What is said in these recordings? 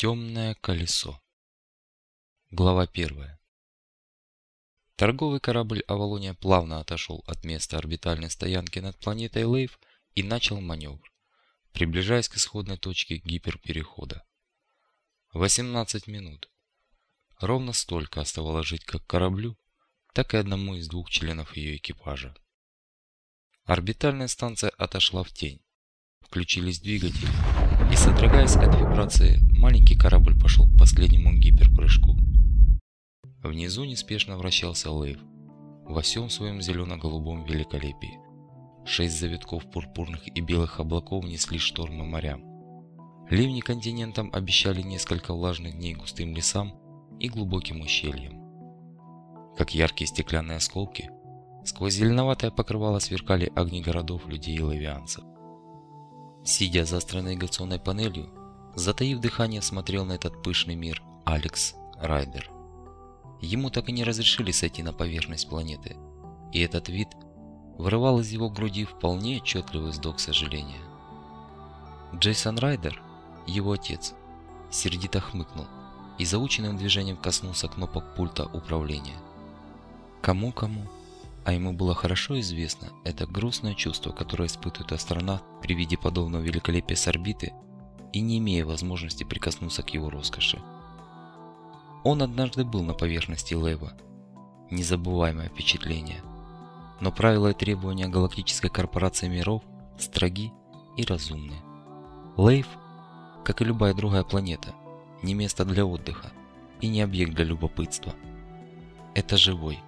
Темное колесо. Глава первая. Торговый корабль «Авалония» плавно отошел от места орбитальной стоянки над планетой Лейв и начал маневр, приближаясь к исходной точке гиперперехода. 18 минут. Ровно столько оставалось жить как кораблю, так и одному из двух членов ее экипажа. Орбитальная станция отошла в тень. Включились двигатели, и содрогаясь от вибрации, маленький корабль пошел к последнему гиперпрыжку. Внизу неспешно вращался Лейв во всем своем зелено-голубом великолепии. Шесть завитков пурпурных и белых облаков несли штормы морям. Ливни континентам обещали несколько влажных дней густым лесам и глубоким ущельям. Как яркие стеклянные осколки, сквозь зеленоватое покрывало сверкали огни городов, людей и лавианцев. Сидя за астронавигационной панелью, затаив дыхание, смотрел на этот пышный мир Алекс Райдер. Ему так и не разрешили сойти на поверхность планеты, и этот вид вырывал из его груди вполне отчетливый вздох сожаления. Джейсон Райдер, его отец, сердито хмыкнул и заученным движением коснулся кнопок пульта управления. Кому-кому, а ему было хорошо известно это грустное чувство, которое испытывает астронавт при виде подобного великолепия с орбиты и не имея возможности прикоснуться к его роскоши. Он однажды был на поверхности Лейва. Незабываемое впечатление. Но правила и требования галактической корпорации миров строги и разумны. Лейв, как и любая другая планета, не место для отдыха и не объект для любопытства. Это живой,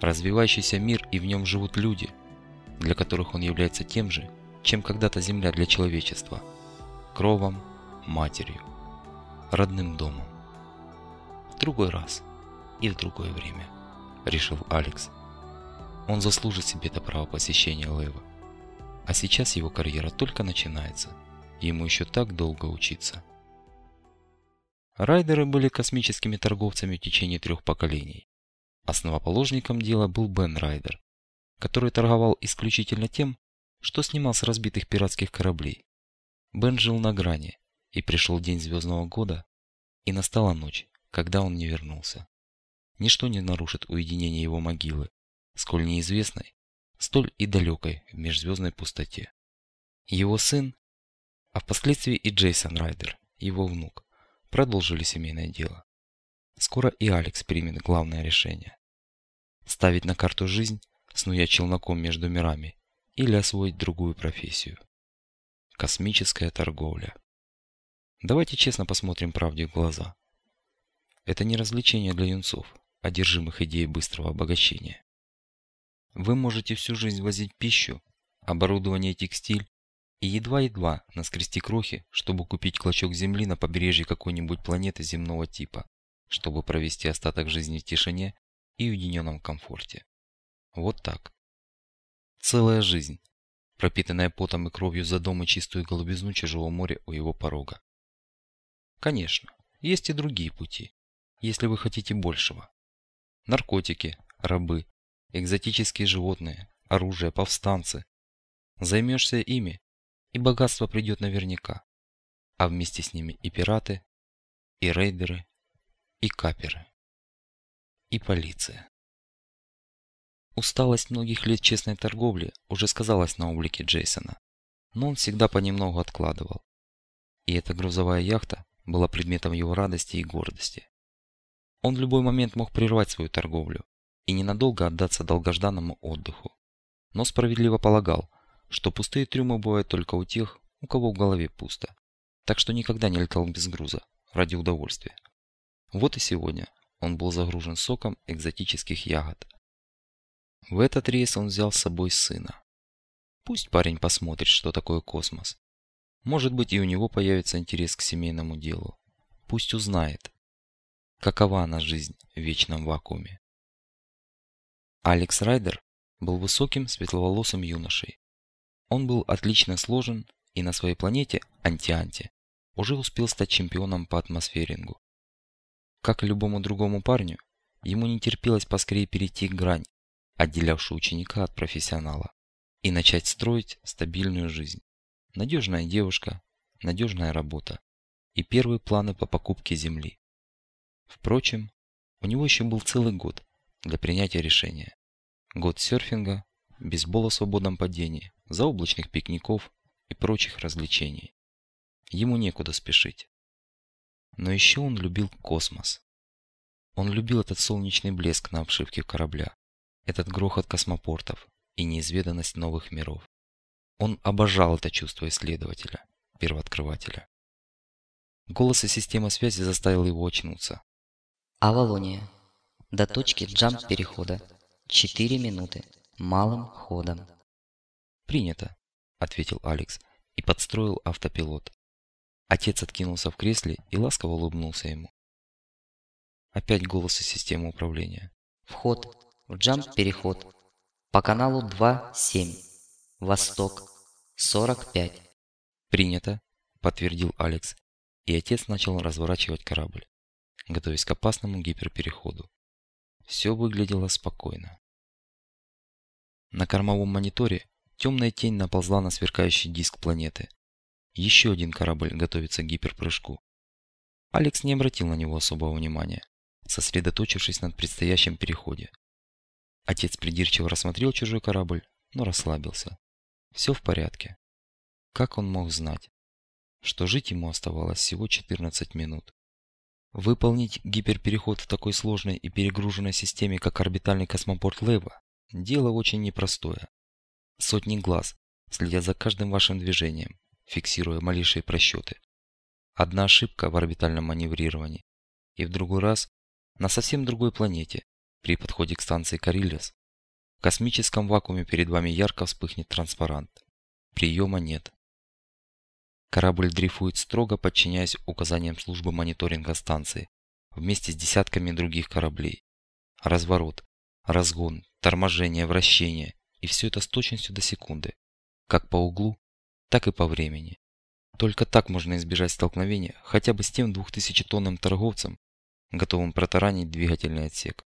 развивающийся мир и в нем живут люди, для которых он является тем же, чем когда-то Земля для человечества – кровом, матерью, родным домом. В другой раз и в другое время, решил Алекс. Он заслужит себе это право посещения Лева. А сейчас его карьера только начинается, и ему еще так долго учиться. Райдеры были космическими торговцами в течение трех поколений. Основоположником дела был Бен Райдер, который торговал исключительно тем, что снимал с разбитых пиратских кораблей. Бен жил на грани, и пришел день звездного года, и настала ночь, когда он не вернулся. Ничто не нарушит уединение его могилы, сколь неизвестной, столь и далекой в межзвездной пустоте. Его сын, а впоследствии и Джейсон Райдер, его внук, продолжили семейное дело. Скоро и Алекс примет главное решение. Ставить на карту жизнь, снуя челноком между мирами, или освоить другую профессию. Космическая торговля. Давайте честно посмотрим правде в глаза. Это не развлечение для юнцов, одержимых идеей быстрого обогащения. Вы можете всю жизнь возить пищу, оборудование и текстиль, и едва-едва наскрести крохи, чтобы купить клочок земли на побережье какой-нибудь планеты земного типа чтобы провести остаток жизни в тишине и уединенном комфорте. Вот так. Целая жизнь, пропитанная потом и кровью за дом и чистую голубизну чужого моря у его порога. Конечно, есть и другие пути, если вы хотите большего. Наркотики, рабы, экзотические животные, оружие, повстанцы. Займешься ими, и богатство придет наверняка. А вместе с ними и пираты, и рейдеры, и каперы, и полиция. Усталость многих лет честной торговли уже сказалась на облике Джейсона, но он всегда понемногу откладывал. И эта грузовая яхта была предметом его радости и гордости. Он в любой момент мог прервать свою торговлю и ненадолго отдаться долгожданному отдыху. Но справедливо полагал, что пустые трюмы бывают только у тех, у кого в голове пусто. Так что никогда не летал без груза, ради удовольствия. Вот и сегодня он был загружен соком экзотических ягод. В этот рейс он взял с собой сына. Пусть парень посмотрит, что такое космос. Может быть и у него появится интерес к семейному делу. Пусть узнает, какова она жизнь в вечном вакууме. Алекс Райдер был высоким, светловолосым юношей. Он был отлично сложен и на своей планете Антианте уже успел стать чемпионом по атмосферингу. Как и любому другому парню, ему не терпелось поскорее перейти грань, отделявшую ученика от профессионала, и начать строить стабильную жизнь. Надежная девушка, надежная работа и первые планы по покупке земли. Впрочем, у него еще был целый год для принятия решения. Год серфинга, бейсбола в свободном падении, заоблачных пикников и прочих развлечений. Ему некуда спешить. Но еще он любил космос. Он любил этот солнечный блеск на обшивке корабля, этот грохот космопортов и неизведанность новых миров. Он обожал это чувство исследователя, первооткрывателя. Голос из системы связи заставил его очнуться. Авалония. До точки джамп перехода. 4 минуты. Малым ходом. «Принято», — ответил Алекс и подстроил автопилот. Отец откинулся в кресле и ласково улыбнулся ему. Опять голос из системы управления. Вход в джамп-переход по каналу 2.7. Восток. 45. Принято, подтвердил Алекс, и отец начал разворачивать корабль, готовясь к опасному гиперпереходу. Все выглядело спокойно. На кормовом мониторе темная тень наползла на сверкающий диск планеты. Еще один корабль готовится к гиперпрыжку. Алекс не обратил на него особого внимания, сосредоточившись над предстоящем переходе. Отец придирчиво рассмотрел чужой корабль, но расслабился. Все в порядке. Как он мог знать, что жить ему оставалось всего 14 минут? Выполнить гиперпереход в такой сложной и перегруженной системе, как орбитальный космопорт Лева, дело очень непростое. Сотни глаз следят за каждым вашим движением, фиксируя малейшие просчеты. Одна ошибка в орбитальном маневрировании, и в другой раз на совсем другой планете, при подходе к станции Карильяс, в космическом вакууме перед вами ярко вспыхнет транспарант. Приема нет. Корабль дрейфует строго, подчиняясь указаниям службы мониторинга станции, вместе с десятками других кораблей. Разворот, разгон, торможение, вращение, и все это с точностью до секунды, как по углу, так и по времени. Только так можно избежать столкновения хотя бы с тем двухтысячетонным торговцем, готовым протаранить двигательный отсек.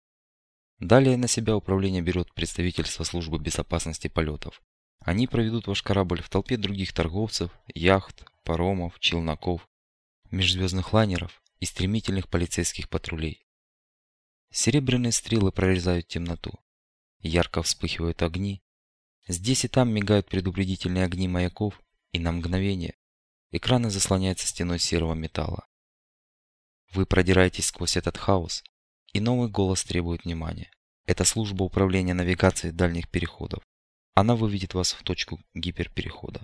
Далее на себя управление берет представительство службы безопасности полетов. Они проведут ваш корабль в толпе других торговцев, яхт, паромов, челноков, межзвездных лайнеров и стремительных полицейских патрулей. Серебряные стрелы прорезают темноту. Ярко вспыхивают огни. Здесь и там мигают предупредительные огни маяков, и на мгновение экраны заслоняются стеной серого металла. Вы продираетесь сквозь этот хаос, и новый голос требует внимания. Это служба управления навигацией дальних переходов. Она выведет вас в точку гиперперехода.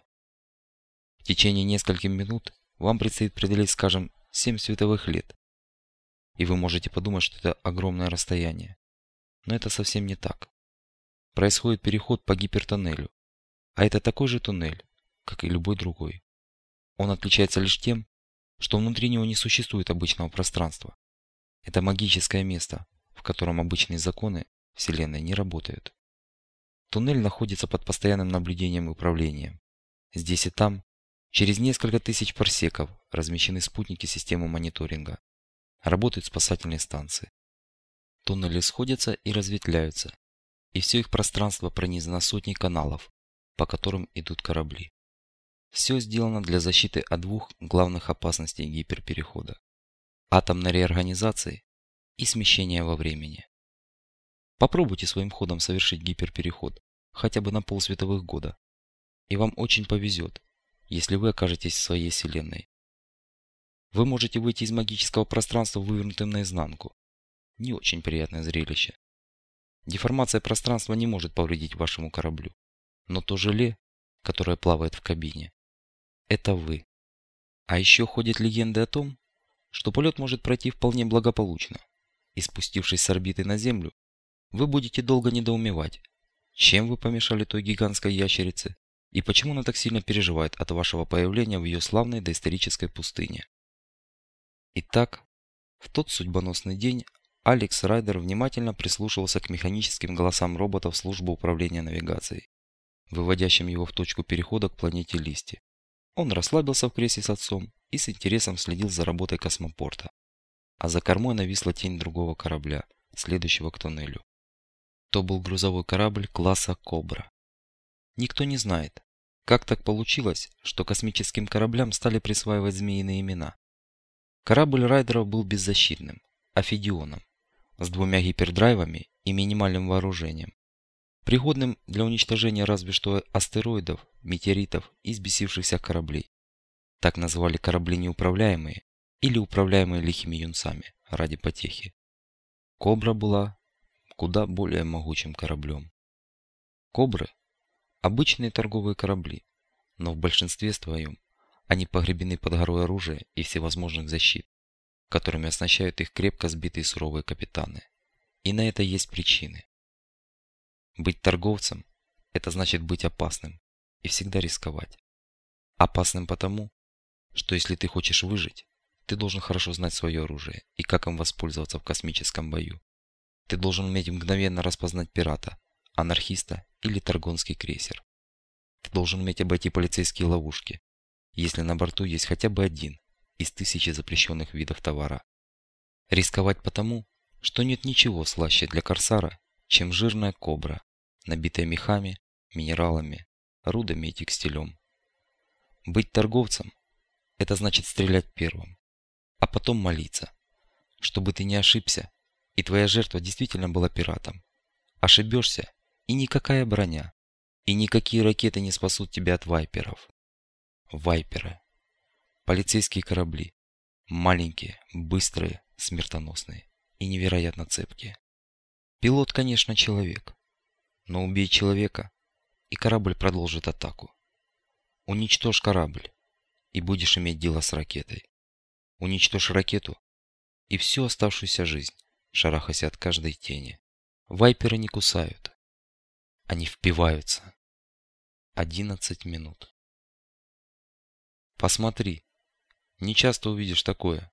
В течение нескольких минут вам предстоит преодолеть, скажем, 7 световых лет. И вы можете подумать, что это огромное расстояние. Но это совсем не так. Происходит переход по гипертоннелю. А это такой же туннель, как и любой другой. Он отличается лишь тем, что внутри него не существует обычного пространства. Это магическое место, в котором обычные законы Вселенной не работают. Туннель находится под постоянным наблюдением и управлением. Здесь и там, через несколько тысяч парсеков, размещены спутники системы мониторинга. Работают спасательные станции. Туннели сходятся и разветвляются, и все их пространство пронизано сотней каналов, по которым идут корабли. Все сделано для защиты от двух главных опасностей гиперперехода – атомной реорганизации и смещения во времени. Попробуйте своим ходом совершить гиперпереход хотя бы на полсветовых года, и вам очень повезет, если вы окажетесь в своей вселенной. Вы можете выйти из магического пространства вывернутым наизнанку. Не очень приятное зрелище. Деформация пространства не может повредить вашему кораблю, но то желе, которое плавает в кабине, это вы. А еще ходят легенды о том, что полет может пройти вполне благополучно. И спустившись с орбиты на Землю, вы будете долго недоумевать, чем вы помешали той гигантской ящерице и почему она так сильно переживает от вашего появления в ее славной доисторической пустыне. Итак, в тот судьбоносный день Алекс Райдер внимательно прислушивался к механическим голосам роботов службы управления навигацией, выводящим его в точку перехода к планете Листи. Он расслабился в кресле с отцом и с интересом следил за работой космопорта. А за кормой нависла тень другого корабля, следующего к туннелю. То был грузовой корабль класса «Кобра». Никто не знает, как так получилось, что космическим кораблям стали присваивать змеиные имена. Корабль райдеров был беззащитным, афидионом, с двумя гипердрайвами и минимальным вооружением, пригодным для уничтожения разве что астероидов, метеоритов и сбесившихся кораблей. Так называли корабли неуправляемые или управляемые лихими юнцами ради потехи. Кобра была куда более могучим кораблем. Кобры – обычные торговые корабли, но в большинстве своем они погребены под горой оружия и всевозможных защит, которыми оснащают их крепко сбитые суровые капитаны. И на это есть причины. Быть торговцем – это значит быть опасным и всегда рисковать. Опасным потому, что если ты хочешь выжить, ты должен хорошо знать свое оружие и как им воспользоваться в космическом бою. Ты должен уметь мгновенно распознать пирата, анархиста или торгонский крейсер. Ты должен уметь обойти полицейские ловушки, если на борту есть хотя бы один из тысячи запрещенных видов товара. Рисковать потому, что нет ничего слаще для корсара, чем жирная кобра, набитая мехами, минералами, рудами и текстилем. Быть торговцем – это значит стрелять первым, а потом молиться, чтобы ты не ошибся, и твоя жертва действительно была пиратом. Ошибешься, и никакая броня, и никакие ракеты не спасут тебя от вайперов. Вайперы. Полицейские корабли. Маленькие, быстрые, смертоносные и невероятно цепкие. Пилот, конечно, человек. Но убей человека, и корабль продолжит атаку. Уничтожь корабль, и будешь иметь дело с ракетой. Уничтожь ракету, и всю оставшуюся жизнь шарахайся от каждой тени. Вайперы не кусают. Они впиваются. Одиннадцать минут. Посмотри. Не часто увидишь такое.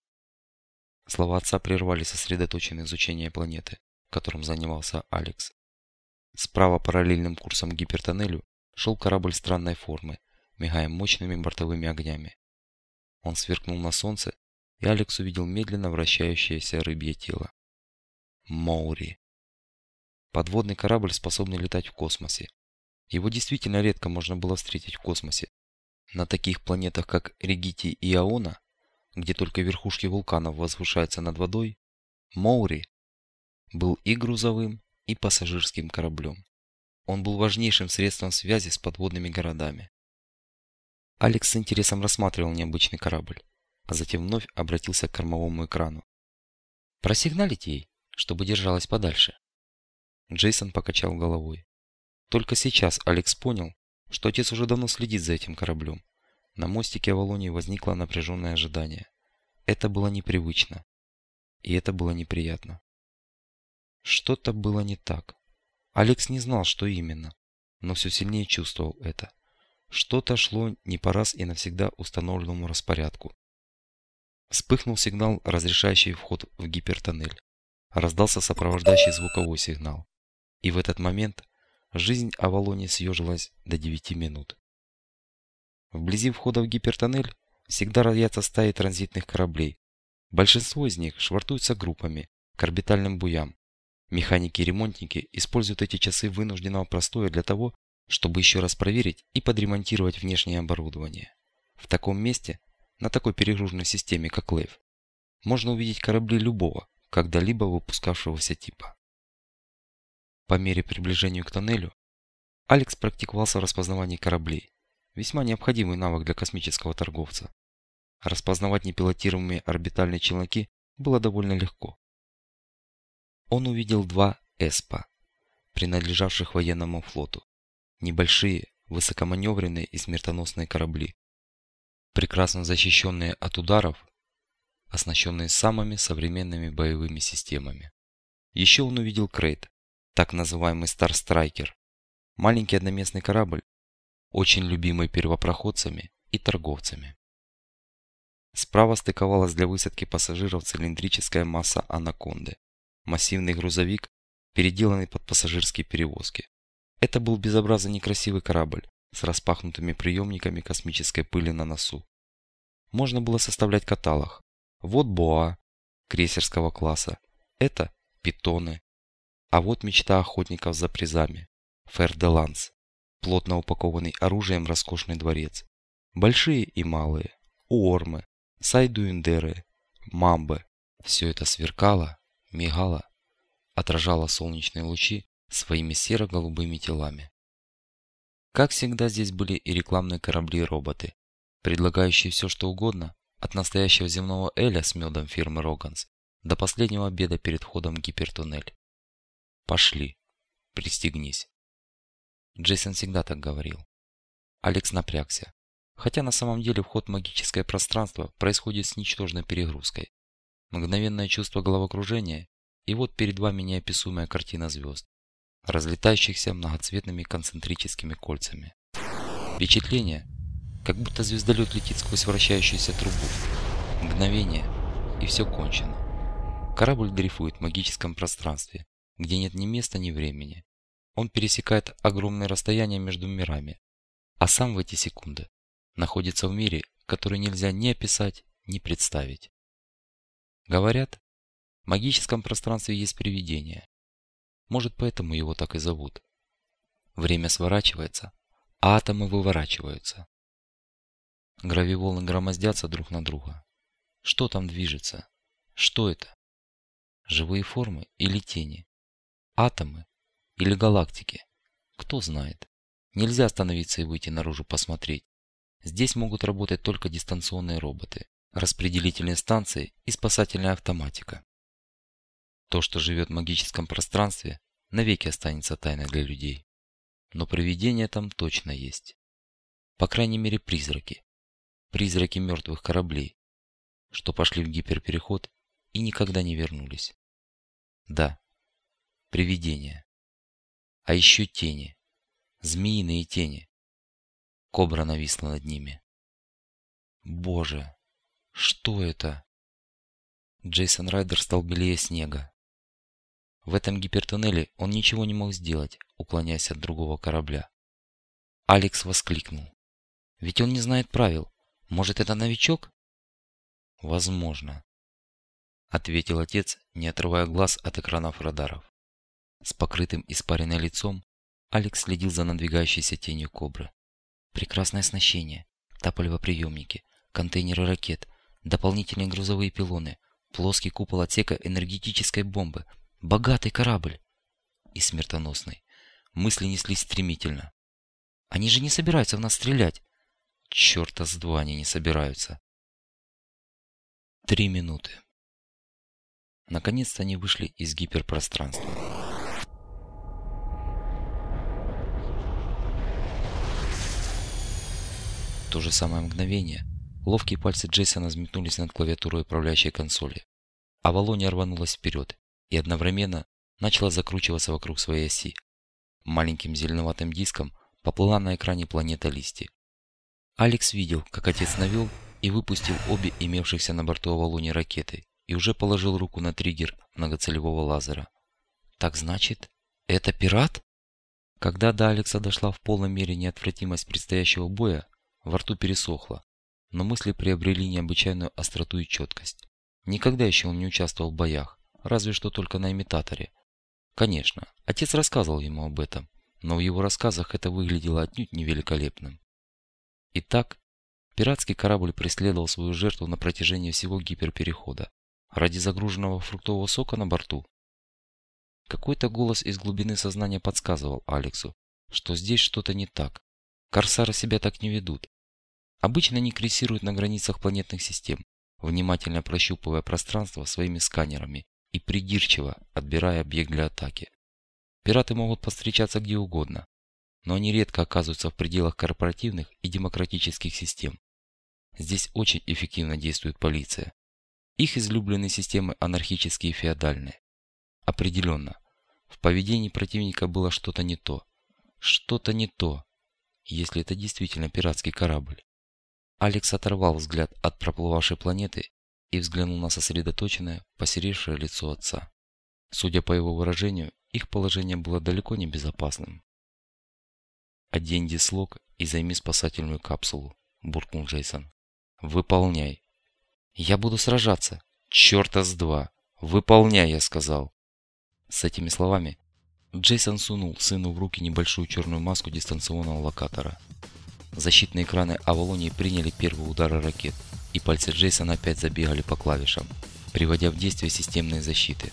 Слова отца прервали сосредоточенное изучение планеты, которым занимался Алекс. Справа параллельным курсом гипертоннелю шел корабль странной формы, мигая мощными бортовыми огнями. Он сверкнул на солнце, и Алекс увидел медленно вращающееся рыбье тело. Моури. Подводный корабль, способный летать в космосе. Его действительно редко можно было встретить в космосе. На таких планетах, как Регити и Аона, где только верхушки вулканов возвышаются над водой, Моури был и грузовым, и пассажирским кораблем. Он был важнейшим средством связи с подводными городами. Алекс с интересом рассматривал необычный корабль, а затем вновь обратился к кормовому экрану. «Просигналить ей, чтобы держалась подальше». Джейсон покачал головой. Только сейчас Алекс понял, что отец уже давно следит за этим кораблем. На мостике Авалонии возникло напряженное ожидание. Это было непривычно. И это было неприятно. Что-то было не так. Алекс не знал, что именно, но все сильнее чувствовал это. Что-то шло не по раз и навсегда установленному распорядку. Вспыхнул сигнал, разрешающий вход в гипертоннель. Раздался сопровождающий звуковой сигнал. И в этот момент жизнь Авалони съежилась до 9 минут. Вблизи входа в гипертоннель всегда роятся стаи транзитных кораблей. Большинство из них швартуются группами к орбитальным буям, Механики и ремонтники используют эти часы вынужденного простоя для того, чтобы еще раз проверить и подремонтировать внешнее оборудование. В таком месте, на такой перегруженной системе, как Лейв, можно увидеть корабли любого, когда-либо выпускавшегося типа. По мере приближения к тоннелю, Алекс практиковался в распознавании кораблей, весьма необходимый навык для космического торговца. Распознавать непилотируемые орбитальные челноки было довольно легко он увидел два эспа, принадлежавших военному флоту. Небольшие, высокоманевренные и смертоносные корабли, прекрасно защищенные от ударов, оснащенные самыми современными боевыми системами. Еще он увидел Крейт, так называемый Старстрайкер, маленький одноместный корабль, очень любимый первопроходцами и торговцами. Справа стыковалась для высадки пассажиров цилиндрическая масса Анаконды массивный грузовик, переделанный под пассажирские перевозки. Это был безобразно некрасивый корабль с распахнутыми приемниками космической пыли на носу. Можно было составлять каталог. Вот Боа крейсерского класса, это питоны. А вот мечта охотников за призами. Фер-де-Ланс, плотно упакованный оружием роскошный дворец. Большие и малые, уормы, сайдуиндеры, мамбы. Все это сверкало, мигало, отражало солнечные лучи своими серо-голубыми телами. Как всегда, здесь были и рекламные корабли и роботы, предлагающие все что угодно, от настоящего земного эля с медом фирмы Роганс до последнего обеда перед входом в гипертуннель. Пошли, пристегнись. Джейсон всегда так говорил. Алекс напрягся. Хотя на самом деле вход в магическое пространство происходит с ничтожной перегрузкой. Мгновенное чувство головокружения, и вот перед вами неописуемая картина звезд, разлетающихся многоцветными концентрическими кольцами. Впечатление, как будто звездолет летит сквозь вращающуюся трубу. Мгновение, и все кончено. Корабль дрейфует в магическом пространстве, где нет ни места, ни времени. Он пересекает огромные расстояния между мирами, а сам в эти секунды находится в мире, который нельзя ни описать, ни представить. Говорят, в магическом пространстве есть привидение. Может, поэтому его так и зовут. Время сворачивается, а атомы выворачиваются. Гравиволны громоздятся друг на друга. Что там движется? Что это? Живые формы или тени? Атомы или галактики? Кто знает. Нельзя остановиться и выйти наружу посмотреть. Здесь могут работать только дистанционные роботы, распределительные станции и спасательная автоматика. То, что живет в магическом пространстве, навеки останется тайной для людей. Но привидения там точно есть. По крайней мере призраки. Призраки мертвых кораблей, что пошли в гиперпереход и никогда не вернулись. Да, привидения. А еще тени. Змеиные тени. Кобра нависла над ними. Боже, что это? Джейсон Райдер стал белее снега. В этом гипертуннеле он ничего не мог сделать, уклоняясь от другого корабля. Алекс воскликнул. Ведь он не знает правил. Может, это новичок? Возможно. Ответил отец, не отрывая глаз от экранов радаров. С покрытым испаренным лицом Алекс следил за надвигающейся тенью кобры. Прекрасное оснащение, топливоприемники, контейнеры ракет, дополнительные грузовые пилоны, плоский купол отсека энергетической бомбы, Богатый корабль. И смертоносный. Мысли неслись стремительно. Они же не собираются в нас стрелять. Черта с два они не собираются. Три минуты. Наконец-то они вышли из гиперпространства. То же самое мгновение ловкие пальцы Джейсона взметнулись над клавиатурой управляющей консоли. Авалония рванулась вперед, и одновременно начала закручиваться вокруг своей оси. Маленьким зеленоватым диском поплыла на экране планета Листи. Алекс видел, как отец навел и выпустил обе имевшихся на борту Авалони ракеты и уже положил руку на триггер многоцелевого лазера. Так значит, это пират? Когда до Алекса дошла в полной мере неотвратимость предстоящего боя, во рту пересохло, но мысли приобрели необычайную остроту и четкость. Никогда еще он не участвовал в боях, разве что только на имитаторе. Конечно, отец рассказывал ему об этом, но в его рассказах это выглядело отнюдь не великолепным. Итак, пиратский корабль преследовал свою жертву на протяжении всего гиперперехода. Ради загруженного фруктового сока на борту. Какой-то голос из глубины сознания подсказывал Алексу, что здесь что-то не так. Корсары себя так не ведут. Обычно они крейсируют на границах планетных систем, внимательно прощупывая пространство своими сканерами и придирчиво отбирая объект для атаки. Пираты могут повстречаться где угодно, но они редко оказываются в пределах корпоративных и демократических систем. Здесь очень эффективно действует полиция. Их излюбленные системы анархические и феодальные. Определенно, в поведении противника было что-то не то. Что-то не то, если это действительно пиратский корабль. Алекс оторвал взгляд от проплывавшей планеты и взглянул на сосредоточенное, посеревшее лицо отца. Судя по его выражению, их положение было далеко не безопасным. «Одень дислок и займи спасательную капсулу», – буркнул Джейсон. «Выполняй». «Я буду сражаться». «Черта с два! Выполняй, я сказал!» С этими словами Джейсон сунул сыну в руки небольшую черную маску дистанционного локатора. Защитные экраны Авалонии приняли первые удары ракет – и пальцы Джейсона опять забегали по клавишам, приводя в действие системные защиты.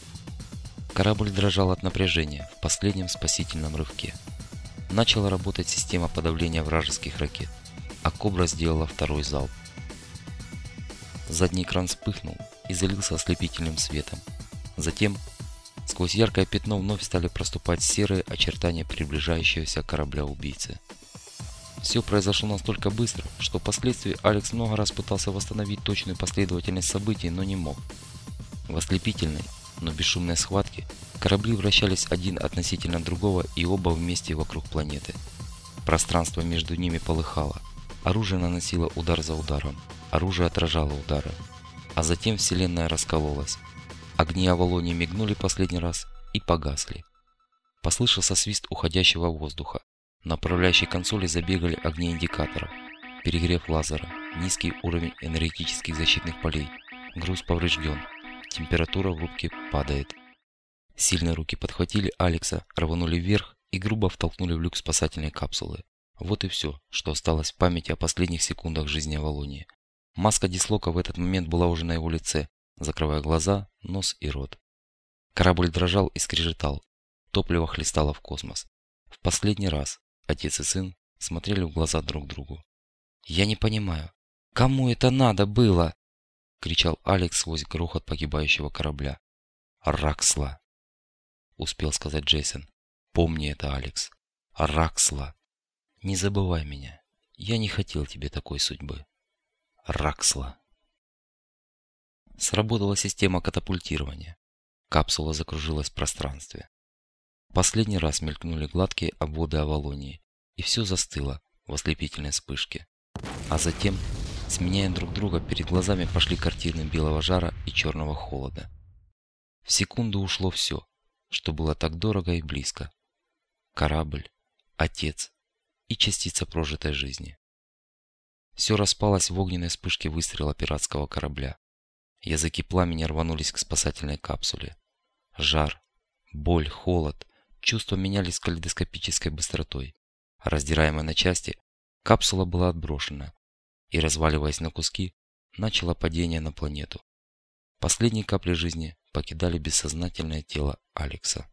Корабль дрожал от напряжения в последнем спасительном рывке. Начала работать система подавления вражеских ракет, а Кобра сделала второй залп. Задний экран вспыхнул и залился ослепительным светом. Затем сквозь яркое пятно вновь стали проступать серые очертания приближающегося корабля-убийцы. Все произошло настолько быстро, что впоследствии Алекс много раз пытался восстановить точную последовательность событий, но не мог. В ослепительной, но бесшумной схватке корабли вращались один относительно другого и оба вместе вокруг планеты. Пространство между ними полыхало. Оружие наносило удар за ударом. Оружие отражало удары. А затем Вселенная раскололась. Огни Авалонии мигнули последний раз и погасли. Послышался свист уходящего воздуха. На управляющей консоли забегали огни индикаторов. Перегрев лазера, низкий уровень энергетических защитных полей. Груз поврежден. Температура в рубке падает. Сильные руки подхватили Алекса, рванули вверх и грубо втолкнули в люк спасательной капсулы. Вот и все, что осталось в памяти о последних секундах жизни Авалонии. Маска дислока в этот момент была уже на его лице, закрывая глаза, нос и рот. Корабль дрожал и скрежетал. Топливо хлестало в космос. В последний раз отец и сын смотрели в глаза друг другу. «Я не понимаю, кому это надо было?» кричал Алекс сквозь грохот погибающего корабля. «Раксла!» успел сказать Джейсон. «Помни это, Алекс. Раксла!» Не забывай меня. Я не хотел тебе такой судьбы. Раксла. Сработала система катапультирования. Капсула закружилась в пространстве. Последний раз мелькнули гладкие обводы Авалонии, и все застыло в ослепительной вспышке. А затем, сменяя друг друга, перед глазами пошли картины белого жара и черного холода. В секунду ушло все, что было так дорого и близко. Корабль, отец, и частица прожитой жизни. Все распалось в огненной вспышке выстрела пиратского корабля. Языки пламени рванулись к спасательной капсуле. Жар, боль, холод, чувства менялись калейдоскопической быстротой. Раздираемая на части, капсула была отброшена и, разваливаясь на куски, начало падение на планету. Последние капли жизни покидали бессознательное тело Алекса.